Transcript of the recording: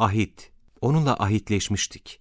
ahit, onunla ahitleşmiştik.